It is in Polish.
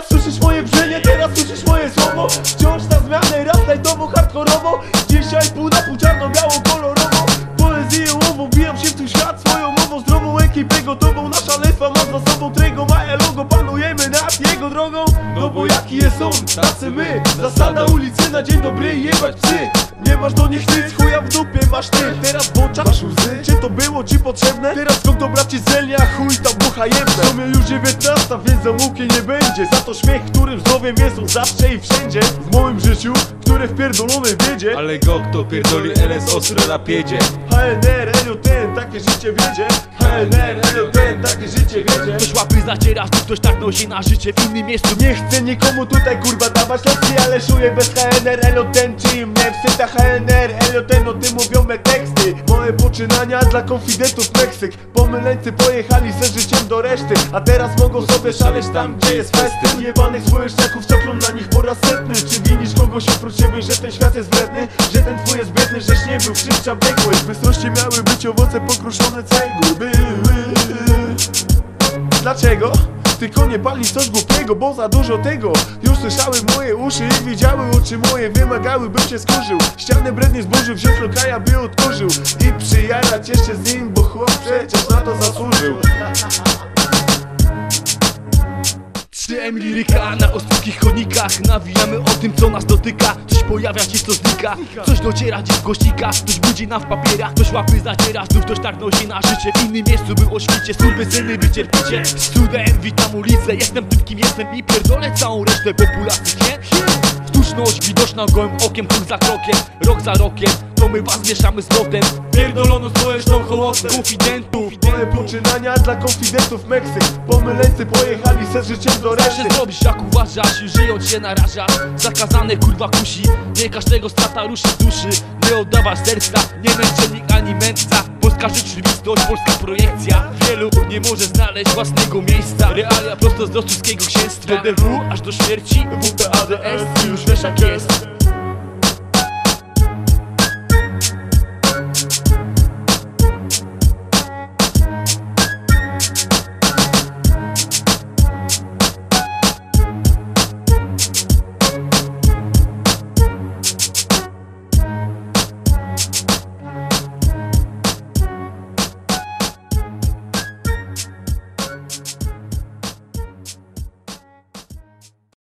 Teraz słyszysz moje brzenie, teraz słyszysz moje słowo. Wciąż na zmianę, raz lajtowo, hardkorowo. Dzisiaj pół na pół czarno-biało, kolorowo Poezję łową, wbijam się w tu świat Swoją mową, zdrową ekipę gotową. Na szaleństwa mam za sobą Trego Maja logo, panujemy nad jego drogą. No bo jaki jest on, tacy my Zasada ulicy na dzień dobry jebać psy Nie masz do nich nic, chuja w dupie masz ty. Teraz w oczach masz łzy, czy to było ci potrzebne? Teraz skąd dobra ci zelnia, chuj ta bucha jebne. W sumie już 19, więc zamuki nie będzie. Za to śmiech, którym zdrowiem jest on zawsze i wszędzie. W moim życiu, które w pierdolonej wiedzie. Ale go kto pierdoli LS ostro na piedzie HNR, ten takie życie wiedzie. HNR, ten takie życie wiedzie. Ktoś łapy zaciera, znów ktoś tak nosi na życie. W innym miejscu Nie chcę nikomu tutaj kurwa dawać lekcji Ale szuję bez HNR, Eloten czy mnie wsyta HNR, Eloten o tym mówią me teksty. Moje poczynania dla konfidentów Meksyk. Pomyleńcy pojechali ze życiem do reszty A teraz mogą sobie szaleć tam gdzie jest festyn Jebanych społeczniaków coklą na nich po raz setny. Czy winisz kogoś oprócz siebie, że ten świat jest wredny? Że ten twój jest biedny, żeś nie był krzywcza biegły. W bystrości miały być owoce pokruszone cegły. Dlaczego? Tylko nie pali coś głupiego, bo za dużo tego. Już słyszały moje uszy i widziały oczy moje Wymagały, bym się skurzył. Ściany brednie zburzył, wziąć lokaja by odkurzył. I przyjarać jeszcze z nim, bo chłop przecież na to zasłużył Liryka na ostrych chodnikach Nawijamy o tym co nas dotyka. Coś pojawia się co znika. Coś dociera dziś w gościkach. Ktoś budzi nam w papierach. Ktoś łapy zaciera. Znów ktoś tak nosi na życie. W innym miejscu by o świcie Skurwysyny wycierpicie. Student witam ulicę. Jestem tym kim jestem I pierdolę całą resztę populacji. Nie? Sztuczność widoczna gołym okiem Krok za krokiem, rok za rokiem. To my was mieszamy z lotem Pierdoloną społeczną hołotę Konfidentów. Moje poczynania dla konfidentów Meksyk. Pomyleńcy pojechali se z życiem do Co reszty się zrobisz jak uważasz, żyjąc się narażasz Zakazane kurwa kusi, nie każdego strata ruszy duszy. Nie oddawasz serca, nie męczennik ani mędrca. Polska rzeczywistość, polska projekcja. Wielu nie może znaleźć własnego miejsca. Realia prosto z rosyjskiego księstwa. DDW aż do śmierci, WPADS Już wiesz jak jest